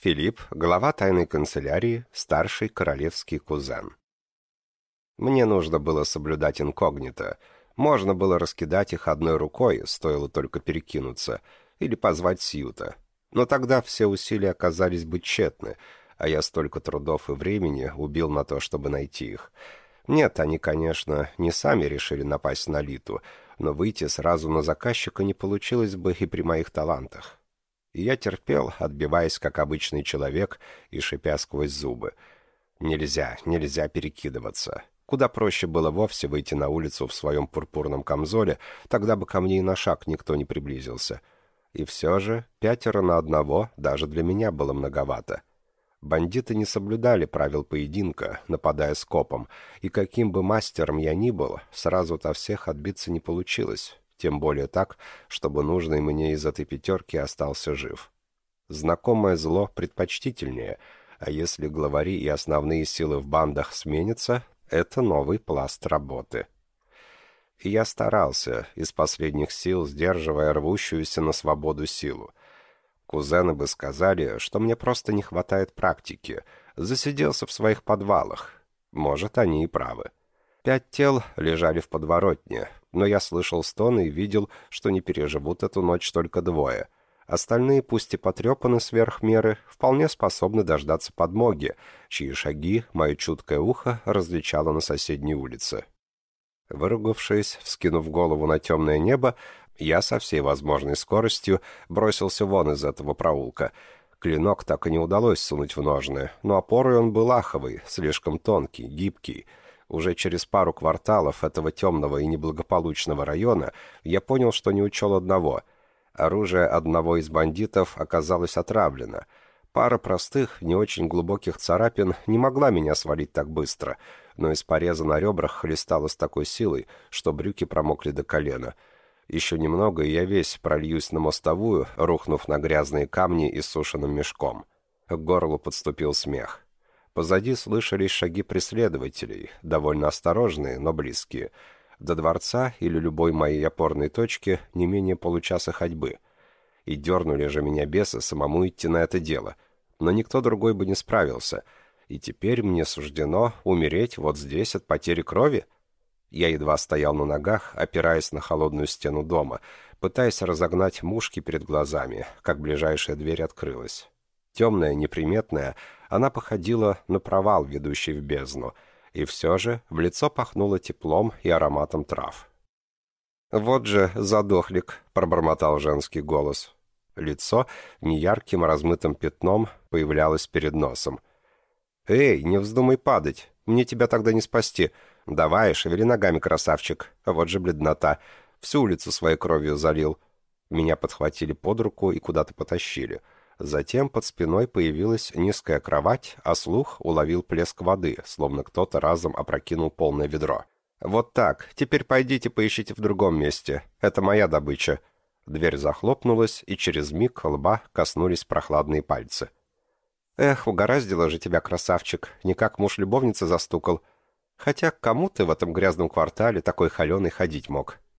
Филипп, глава тайной канцелярии, старший королевский кузен. Мне нужно было соблюдать инкогнито. Можно было раскидать их одной рукой, стоило только перекинуться, или позвать Сьюта. Но тогда все усилия оказались бы тщетны, а я столько трудов и времени убил на то, чтобы найти их. Нет, они, конечно, не сами решили напасть на Литу, но выйти сразу на заказчика не получилось бы и при моих талантах. И я терпел, отбиваясь как обычный человек и шипя сквозь зубы. Нельзя, нельзя перекидываться. Куда проще было вовсе выйти на улицу в своем пурпурном камзоле, тогда бы ко мне и на шаг никто не приблизился. И все же пятеро на одного даже для меня было многовато. Бандиты не соблюдали правил поединка, нападая скопом, и каким бы мастером я ни был, сразу-то всех отбиться не получилось, тем более так, чтобы нужный мне из этой пятерки остался жив. Знакомое зло предпочтительнее, а если главари и основные силы в бандах сменятся, это новый пласт работы. Я старался, из последних сил сдерживая рвущуюся на свободу силу. Кузены бы сказали, что мне просто не хватает практики, засиделся в своих подвалах. Может, они и правы. Пять тел лежали в подворотне, но я слышал стоны и видел, что не переживут эту ночь только двое — Остальные, пусть и потрепаны сверх меры, вполне способны дождаться подмоги, чьи шаги мое чуткое ухо различало на соседней улице. Выругавшись, вскинув голову на темное небо, я со всей возможной скоростью бросился вон из этого проулка. Клинок так и не удалось сунуть в ножны, но опорой он был аховый, слишком тонкий, гибкий. Уже через пару кварталов этого темного и неблагополучного района я понял, что не учел одного — Оружие одного из бандитов оказалось отравлено. Пара простых, не очень глубоких царапин не могла меня свалить так быстро, но из пореза на ребрах хлестало с такой силой, что брюки промокли до колена. Еще немного, и я весь прольюсь на мостовую, рухнув на грязные камни и сушеным мешком. К горлу подступил смех. Позади слышались шаги преследователей, довольно осторожные, но близкие — до дворца или любой моей опорной точки не менее получаса ходьбы. И дернули же меня бесы самому идти на это дело. Но никто другой бы не справился. И теперь мне суждено умереть вот здесь от потери крови? Я едва стоял на ногах, опираясь на холодную стену дома, пытаясь разогнать мушки перед глазами, как ближайшая дверь открылась. Темная, неприметная, она походила на провал, ведущий в бездну — и все же в лицо пахнуло теплом и ароматом трав. «Вот же задохлик», — пробормотал женский голос. Лицо неярким размытым пятном появлялось перед носом. «Эй, не вздумай падать, мне тебя тогда не спасти. Давай, шевели ногами, красавчик. Вот же бледнота. Всю улицу своей кровью залил». Меня подхватили под руку и куда-то потащили. Затем под спиной появилась низкая кровать, а слух уловил плеск воды, словно кто-то разом опрокинул полное ведро. «Вот так. Теперь пойдите поищите в другом месте. Это моя добыча». Дверь захлопнулась, и через миг лба коснулись прохладные пальцы. «Эх, угораздило же тебя, красавчик, не как муж любовницы застукал. Хотя кому ты в этом грязном квартале такой холеный ходить мог?